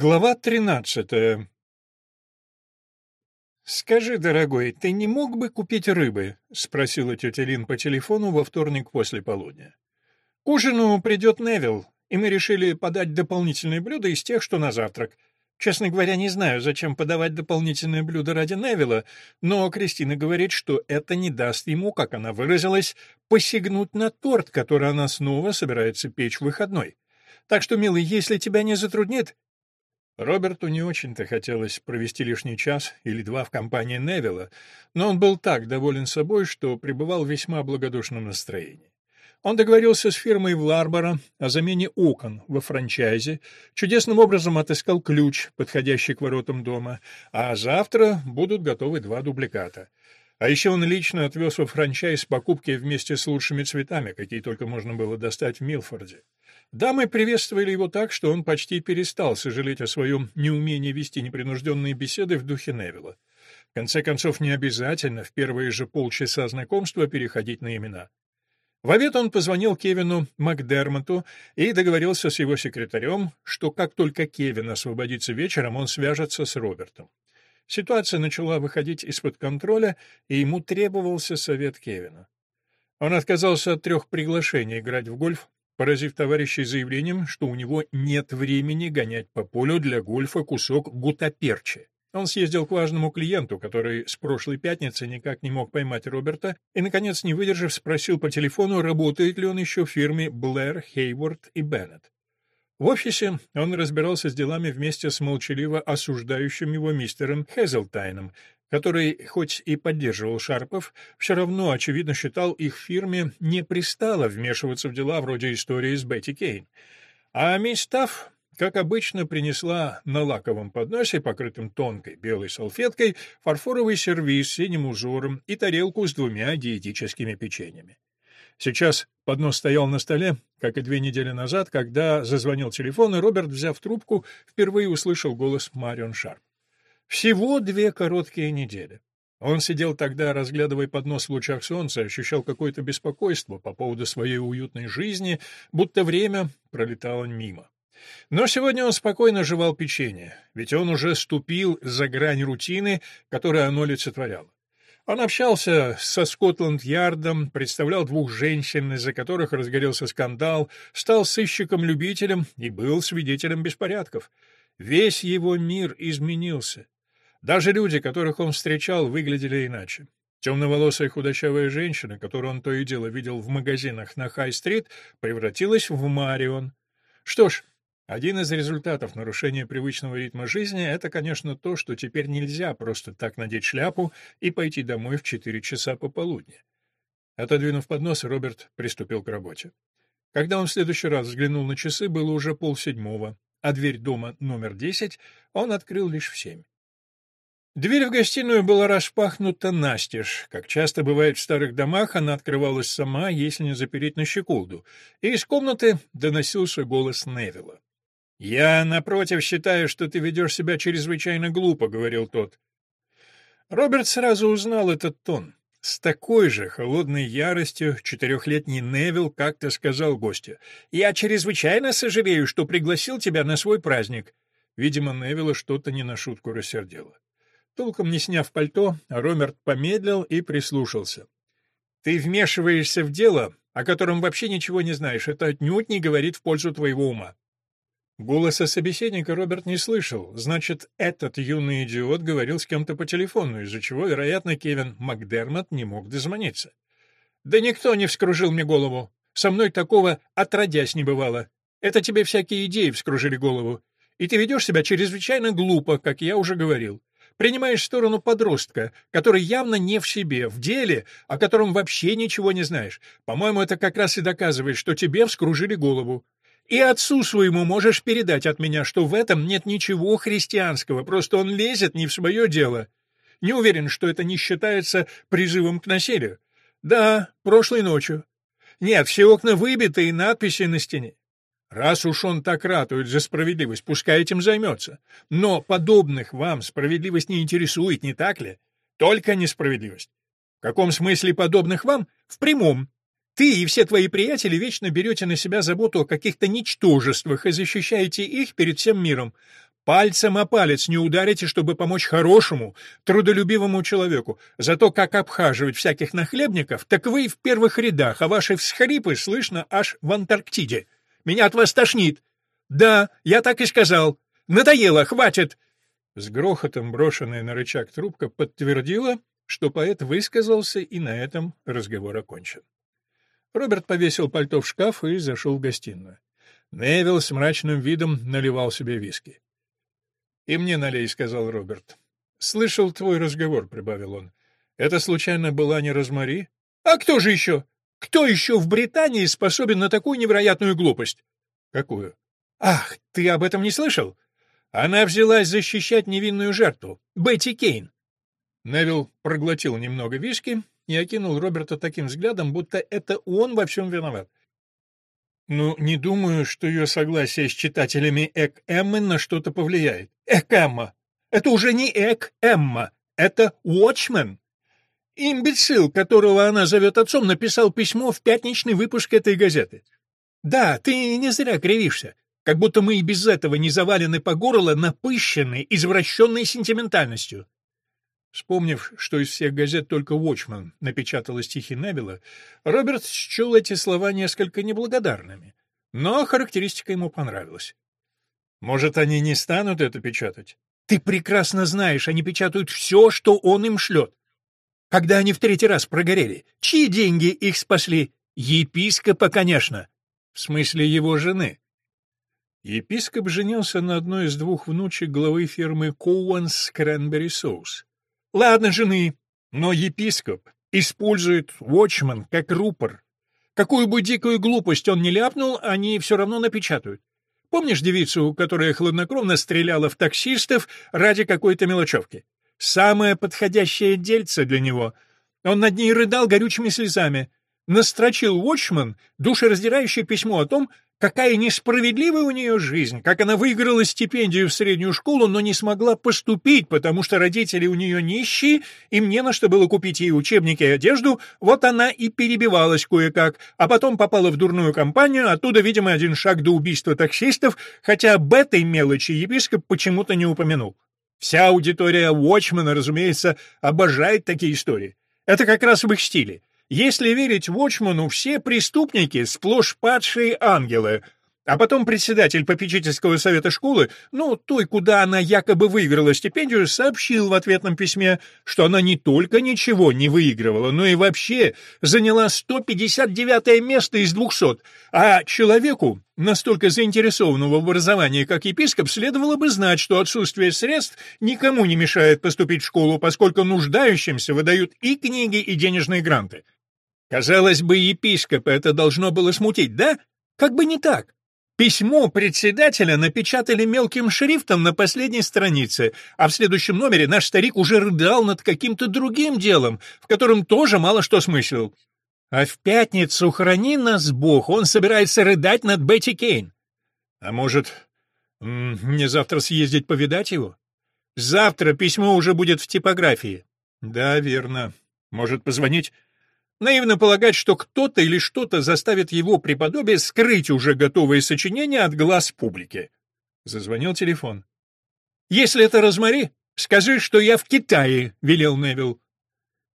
Глава тринадцатая. «Скажи, дорогой, ты не мог бы купить рыбы?» — спросила тетя Лин по телефону во вторник после полудня. «К ужину придет Невил, и мы решили подать дополнительные блюда из тех, что на завтрак. Честно говоря, не знаю, зачем подавать дополнительные блюда ради Невилла, но Кристина говорит, что это не даст ему, как она выразилась, посягнуть на торт, который она снова собирается печь в выходной. Так что, милый, если тебя не затруднит, Роберту не очень-то хотелось провести лишний час или два в компании Невилла, но он был так доволен собой, что пребывал в весьма благодушном настроении. Он договорился с фирмой в Ларборо о замене окон во франчайзе, чудесным образом отыскал ключ, подходящий к воротам дома, а завтра будут готовы два дубликата. А еще он лично отвез во франчайз покупки вместе с лучшими цветами, какие только можно было достать в Милфорде. Дамы приветствовали его так, что он почти перестал сожалеть о своем неумении вести непринужденные беседы в духе Невилла. В конце концов, не обязательно в первые же полчаса знакомства переходить на имена. В обед он позвонил Кевину Макдермоту и договорился с его секретарем, что как только Кевин освободится вечером, он свяжется с Робертом. Ситуация начала выходить из-под контроля, и ему требовался совет Кевина. Он отказался от трех приглашений играть в гольф, поразив товарищей заявлением, что у него нет времени гонять по полю для гольфа кусок гутаперчи. Он съездил к важному клиенту, который с прошлой пятницы никак не мог поймать Роберта, и, наконец, не выдержав, спросил по телефону, работает ли он еще в фирме Блэр, Хейворд и Беннет. В офисе он разбирался с делами вместе с молчаливо осуждающим его мистером Хезелтайном, который, хоть и поддерживал Шарпов, все равно, очевидно, считал их фирме не пристало вмешиваться в дела вроде истории с Бетти Кейн. А мисс Тафф, как обычно, принесла на лаковом подносе, покрытым тонкой белой салфеткой, фарфоровый сервиз с синим узором и тарелку с двумя диетическими печеньями. Сейчас поднос стоял на столе, как и две недели назад, когда зазвонил телефон, и Роберт, взяв трубку, впервые услышал голос Марион Шарп. Всего две короткие недели. Он сидел тогда, разглядывая поднос в лучах солнца, ощущал какое-то беспокойство по поводу своей уютной жизни, будто время пролетало мимо. Но сегодня он спокойно жевал печенье, ведь он уже ступил за грань рутины, которую оно олицетворяло. Он общался со Скотланд-Ярдом, представлял двух женщин, из-за которых разгорелся скандал, стал сыщиком-любителем и был свидетелем беспорядков. Весь его мир изменился. Даже люди, которых он встречал, выглядели иначе. Темноволосая худощавая женщина, которую он то и дело видел в магазинах на Хай-стрит, превратилась в Марион. Что ж, один из результатов нарушения привычного ритма жизни — это, конечно, то, что теперь нельзя просто так надеть шляпу и пойти домой в четыре часа пополудни. Отодвинув поднос, Роберт приступил к работе. Когда он в следующий раз взглянул на часы, было уже полседьмого, а дверь дома номер десять он открыл лишь в семь. Дверь в гостиную была распахнута настежь. Как часто бывает в старых домах, она открывалась сама, если не запереть на щеколду, и из комнаты доносился голос Невилла. «Я, напротив, считаю, что ты ведешь себя чрезвычайно глупо», — говорил тот. Роберт сразу узнал этот тон. С такой же холодной яростью четырехлетний Невилл как-то сказал гостю, «Я чрезвычайно сожалею, что пригласил тебя на свой праздник». Видимо, Невилла что-то не на шутку рассердило. Толком не сняв пальто, Ромерт помедлил и прислушался. «Ты вмешиваешься в дело, о котором вообще ничего не знаешь. Это отнюдь не говорит в пользу твоего ума». Голоса собеседника Роберт не слышал. Значит, этот юный идиот говорил с кем-то по телефону, из-за чего, вероятно, Кевин Макдермот не мог дозвониться. «Да никто не вскружил мне голову. Со мной такого отродясь не бывало. Это тебе всякие идеи вскружили голову. И ты ведешь себя чрезвычайно глупо, как я уже говорил принимаешь сторону подростка, который явно не в себе, в деле, о котором вообще ничего не знаешь. По-моему, это как раз и доказывает, что тебе вскружили голову. И отцу своему можешь передать от меня, что в этом нет ничего христианского, просто он лезет не в свое дело. Не уверен, что это не считается призывом к насилию. Да, прошлой ночью. Нет, все окна выбиты и надписи на стене. Раз уж он так ратует за справедливость, пускай этим займется. Но подобных вам справедливость не интересует, не так ли? Только несправедливость. В каком смысле подобных вам? В прямом. Ты и все твои приятели вечно берете на себя заботу о каких-то ничтожествах и защищаете их перед всем миром. Пальцем о палец не ударите, чтобы помочь хорошему, трудолюбивому человеку. Зато как обхаживать всяких нахлебников, так вы в первых рядах, а ваши всхрипы слышно аж в Антарктиде. Меня от вас тошнит. Да, я так и сказал. Надоело, хватит. С грохотом брошенная на рычаг трубка подтвердила, что поэт высказался, и на этом разговор окончен. Роберт повесил пальто в шкаф и зашел в гостиную. Невилл с мрачным видом наливал себе виски. «И мне налей», — сказал Роберт. «Слышал твой разговор», — прибавил он. «Это, случайно, была не Розмари?» «А кто же еще? Кто еще в Британии способен на такую невероятную глупость?» «Какую?» «Ах, ты об этом не слышал? Она взялась защищать невинную жертву, Бетти Кейн». Невилл проглотил немного виски и окинул Роберта таким взглядом, будто это он во всем виноват. «Ну, не думаю, что ее согласие с читателями Эк Эммы на что-то повлияет». «Эк Эмма! Это уже не Эк Эмма, это Watchman!» Имбецил, которого она зовет отцом, написал письмо в пятничный выпуск этой газеты. Да, ты не зря кривишься. Как будто мы и без этого не завалены по горло напыщенной, извращенной сентиментальностью. Вспомнив, что из всех газет только «Вотчман» напечатала стихи Небела, Роберт счел эти слова несколько неблагодарными. Но характеристика ему понравилась. «Может, они не станут это печатать?» «Ты прекрасно знаешь, они печатают все, что он им шлет. Когда они в третий раз прогорели, чьи деньги их спасли? Епископа, конечно. В смысле его жены». Епископ женился на одной из двух внучек главы фирмы Коуанс Кренбери Соус. Ладно, жены, но епископ использует Watchman как рупор. Какую бы дикую глупость он ни ляпнул, они все равно напечатают. Помнишь девицу, которая хладнокровно стреляла в таксистов ради какой-то мелочевки? Самое подходящее дельце для него. Он над ней рыдал горючими слезами. Настрочил Watchman душераздирающее письмо о том, Какая несправедливая у нее жизнь, как она выиграла стипендию в среднюю школу, но не смогла поступить, потому что родители у нее нищие, им не на что было купить ей учебники и одежду, вот она и перебивалась кое-как, а потом попала в дурную компанию, оттуда, видимо, один шаг до убийства таксистов, хотя об этой мелочи епископ почему-то не упомянул. Вся аудитория Уотчмана, разумеется, обожает такие истории. Это как раз в их стиле. Если верить Вочману, все преступники — сплошь падшие ангелы. А потом председатель попечительского совета школы, ну, той, куда она якобы выиграла стипендию, сообщил в ответном письме, что она не только ничего не выигрывала, но и вообще заняла 159 место из 200, а человеку, настолько заинтересованному в образовании, как епископ, следовало бы знать, что отсутствие средств никому не мешает поступить в школу, поскольку нуждающимся выдают и книги, и денежные гранты. Казалось бы, епископа это должно было смутить, да? Как бы не так. Письмо председателя напечатали мелким шрифтом на последней странице, а в следующем номере наш старик уже рыдал над каким-то другим делом, в котором тоже мало что смыслил. А в пятницу храни нас Бог, он собирается рыдать над Бетти Кейн. А может, мне завтра съездить повидать его? Завтра письмо уже будет в типографии. Да, верно. Может, позвонить Наивно полагать, что кто-то или что-то заставит его преподобие скрыть уже готовые сочинения от глаз публики. Зазвонил телефон. «Если это Розмари, скажи, что я в Китае», — велел Невилл.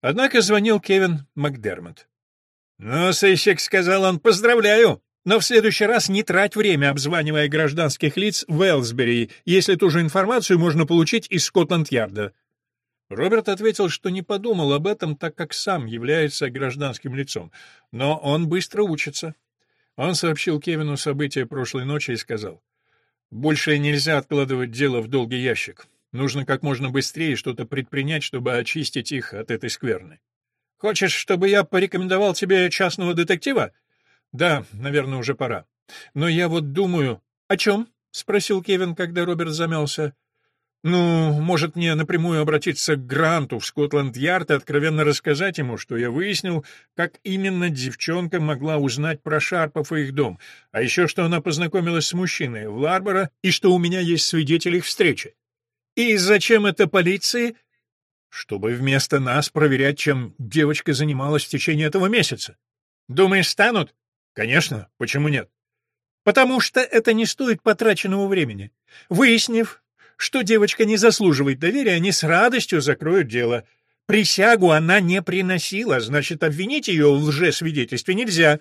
Однако звонил Кевин Макдермот. «Ну, сыщик», — сказал он, — «поздравляю, но в следующий раз не трать время, обзванивая гражданских лиц в Элсбери, если ту же информацию можно получить из Скотланд-Ярда. Роберт ответил, что не подумал об этом, так как сам является гражданским лицом, но он быстро учится. Он сообщил Кевину события прошлой ночи и сказал, «Больше нельзя откладывать дело в долгий ящик. Нужно как можно быстрее что-то предпринять, чтобы очистить их от этой скверны. Хочешь, чтобы я порекомендовал тебе частного детектива? Да, наверное, уже пора. Но я вот думаю... О чем? — спросил Кевин, когда Роберт замялся. Ну, может, мне напрямую обратиться к Гранту в Скотланд-Ярд и откровенно рассказать ему, что я выяснил, как именно девчонка могла узнать про Шарпов и их дом, а еще что она познакомилась с мужчиной в Ларборо и что у меня есть свидетели их встречи. И зачем это полиции? Чтобы вместо нас проверять, чем девочка занималась в течение этого месяца. Думаешь, станут? Конечно, почему нет? Потому что это не стоит потраченного времени. Выяснив, что девочка не заслуживает доверия, они с радостью закроют дело. Присягу она не приносила, значит, обвинить ее в лжесвидетельстве нельзя.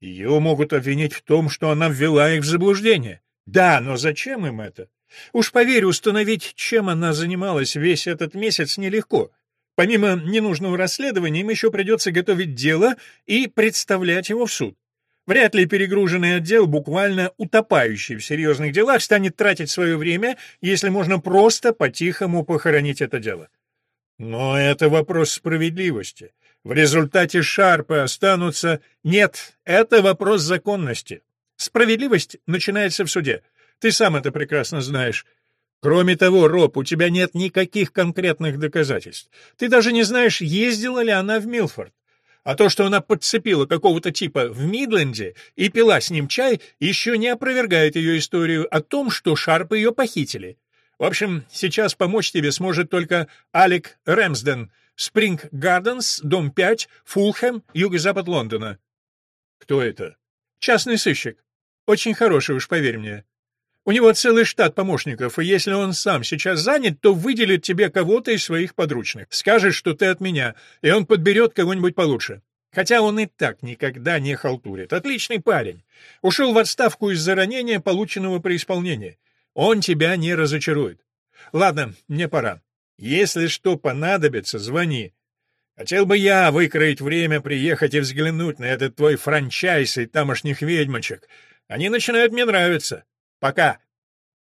Ее могут обвинить в том, что она ввела их в заблуждение. Да, но зачем им это? Уж поверь, установить, чем она занималась весь этот месяц, нелегко. Помимо ненужного расследования, им еще придется готовить дело и представлять его в суд. Вряд ли перегруженный отдел, буквально утопающий в серьезных делах, станет тратить свое время, если можно просто по-тихому похоронить это дело. Но это вопрос справедливости. В результате шарпы останутся... Нет, это вопрос законности. Справедливость начинается в суде. Ты сам это прекрасно знаешь. Кроме того, Роб, у тебя нет никаких конкретных доказательств. Ты даже не знаешь, ездила ли она в Милфорд. А то, что она подцепила какого-то типа в Мидленде и пила с ним чай, еще не опровергает ее историю о том, что Шарп ее похитили. В общем, сейчас помочь тебе сможет только Алек Рэмсден, Спринг Гарденс, дом 5, Фулхэм, юго-запад Лондона. Кто это? Частный сыщик. Очень хороший, уж поверь мне. У него целый штат помощников, и если он сам сейчас занят, то выделит тебе кого-то из своих подручных. Скажет, что ты от меня, и он подберет кого-нибудь получше. Хотя он и так никогда не халтурит. Отличный парень. Ушел в отставку из-за ранения, полученного при исполнении. Он тебя не разочарует. Ладно, мне пора. Если что понадобится, звони. Хотел бы я выкроить время приехать и взглянуть на этот твой франчайз и тамошних ведьмочек. Они начинают мне нравиться. Пока.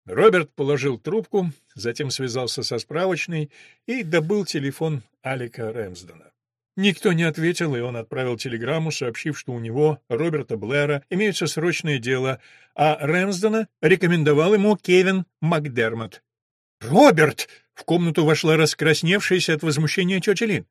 Роберт положил трубку, затем связался со справочной и добыл телефон Алика Рэмсдена. Никто не ответил, и он отправил телеграмму, сообщив, что у него, Роберта Блэра, имеется срочное дело, а Рэмсдена рекомендовал ему Кевин Макдермот. «Роберт!» — в комнату вошла раскрасневшаяся от возмущения тетя Лин.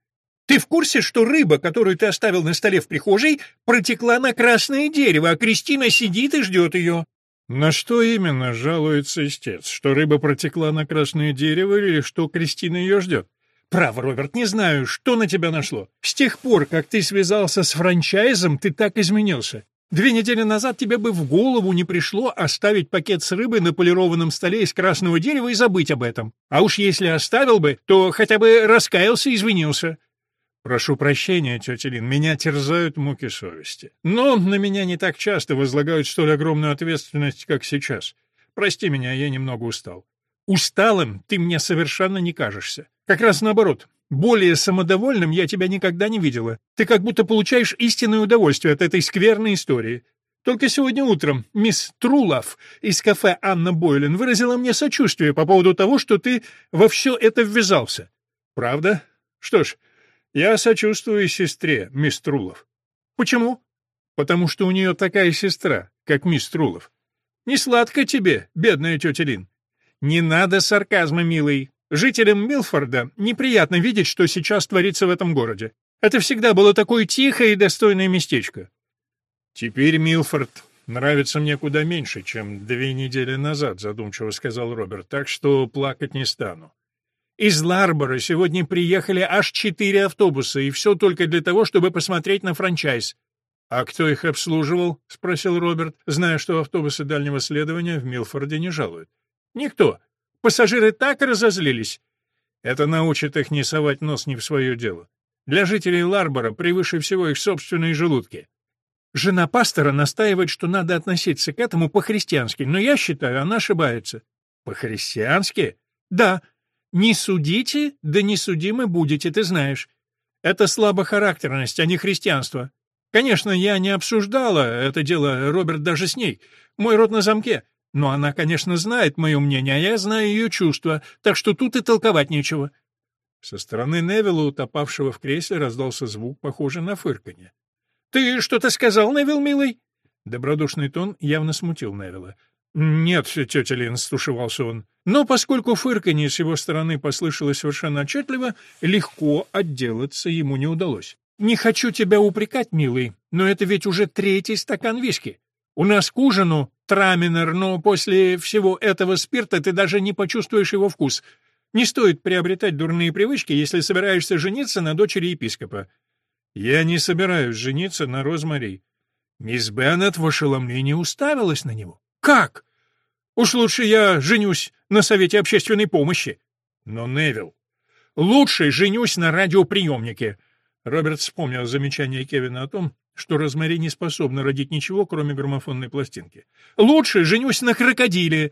«Ты в курсе, что рыба, которую ты оставил на столе в прихожей, протекла на красное дерево, а Кристина сидит и ждет ее?» На что именно жалуется истец? Что рыба протекла на красное дерево или что Кристина ее ждет? Право, Роберт, не знаю, что на тебя нашло. С тех пор, как ты связался с франчайзом, ты так изменился. Две недели назад тебе бы в голову не пришло оставить пакет с рыбой на полированном столе из красного дерева и забыть об этом. А уж если оставил бы, то хотя бы раскаялся и извинился. Прошу прощения, тетя Лин, меня терзают муки совести. Но на меня не так часто возлагают столь огромную ответственность, как сейчас. Прости меня, я немного устал. Усталым ты мне совершенно не кажешься. Как раз наоборот. Более самодовольным я тебя никогда не видела. Ты как будто получаешь истинное удовольствие от этой скверной истории. Только сегодня утром мисс Трулов из кафе «Анна Бойлен» выразила мне сочувствие по поводу того, что ты во все это ввязался. Правда? Что ж, я сочувствую сестре, мисс Трулов. Почему? Потому что у нее такая сестра, как мисс Трулов. Не сладко тебе, бедная тетя Лин. Не надо сарказма, милый. Жителям Милфорда неприятно видеть, что сейчас творится в этом городе. Это всегда было такое тихое и достойное местечко. Теперь Милфорд нравится мне куда меньше, чем две недели назад, задумчиво сказал Роберт, так что плакать не стану. Из Ларбора сегодня приехали аж четыре автобуса, и все только для того, чтобы посмотреть на франчайз. «А кто их обслуживал?» — спросил Роберт, зная, что автобусы дальнего следования в Милфорде не жалуют. «Никто. Пассажиры так разозлились». Это научит их не совать нос не в свое дело. Для жителей Ларбора превыше всего их собственные желудки. Жена пастора настаивает, что надо относиться к этому по-христиански, но я считаю, она ошибается. По-христиански? Да. Не судите, да не судимы будете, ты знаешь. Это слабохарактерность, а не христианство. Конечно, я не обсуждала это дело, Роберт, даже с ней. Мой рот на замке. Но она, конечно, знает мое мнение, а я знаю ее чувства, так что тут и толковать нечего». Со стороны Невилла, утопавшего в кресле, раздался звук, похожий на фырканье. «Ты что-то сказал, Невилл, милый?» Добродушный тон явно смутил Невилла. «Нет, тетя Лин», — стушевался он. Но поскольку фырканье с его стороны послышалось совершенно отчетливо, легко отделаться ему не удалось. «Не хочу тебя упрекать, милый, но это ведь уже третий стакан виски. У нас к ужину траминер, но после всего этого спирта ты даже не почувствуешь его вкус. Не стоит приобретать дурные привычки, если собираешься жениться на дочери епископа». «Я не собираюсь жениться на Розмари». Мисс Беннет в ошеломлении уставилась на него. «Как? Уж лучше я женюсь на Совете общественной помощи. Но Невил. Лучше женюсь на радиоприемнике. Роберт вспомнил замечание Кевина о том, что Розмари не способна родить ничего, кроме граммофонной пластинки. Лучше женюсь на крокодиле.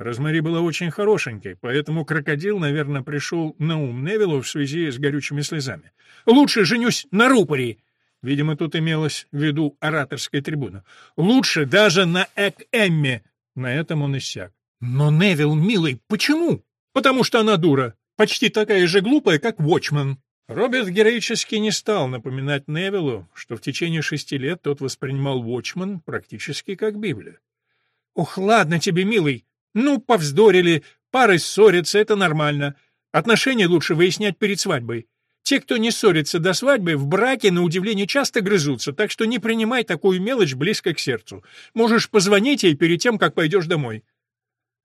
Розмари была очень хорошенькой, поэтому крокодил, наверное, пришел на ум Невиллу в связи с горючими слезами. Лучше женюсь на рупоре. Видимо, тут имелось в виду ораторская трибуна. Лучше даже на Эк-Эмме. На этом он иссяк. Но Невилл, милый, почему? Потому что она дура. Почти такая же глупая, как Вотчман. Роберт героически не стал напоминать Невиллу, что в течение шести лет тот воспринимал Вотчман практически как Библию. «Ох, ладно тебе, милый. Ну, повздорили, пары ссорятся, это нормально. Отношения лучше выяснять перед свадьбой. Те, кто не ссорится до свадьбы, в браке, на удивление, часто грызутся, так что не принимай такую мелочь близко к сердцу. Можешь позвонить ей перед тем, как пойдешь домой».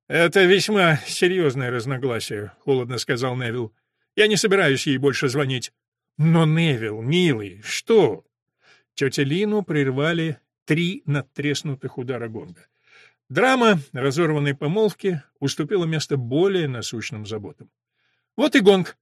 «Это весьма серьезное разногласие», — холодно сказал Невилл. «Я не собираюсь ей больше звонить». «Но, Невилл, милый, что?» Тетя Лину прервали три надтреснутых удара гонга. Драма разорванной помолвки уступила место более насущным заботам. «Вот и гонг.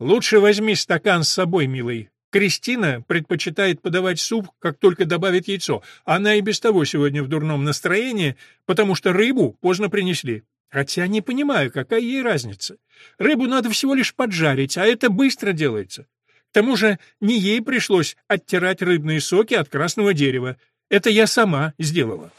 Лучше возьми стакан с собой, милый. Кристина предпочитает подавать суп, как только добавит яйцо. Она и без того сегодня в дурном настроении, потому что рыбу поздно принесли. Хотя не понимаю, какая ей разница. Рыбу надо всего лишь поджарить, а это быстро делается. К тому же не ей пришлось оттирать рыбные соки от красного дерева. Это я сама сделала.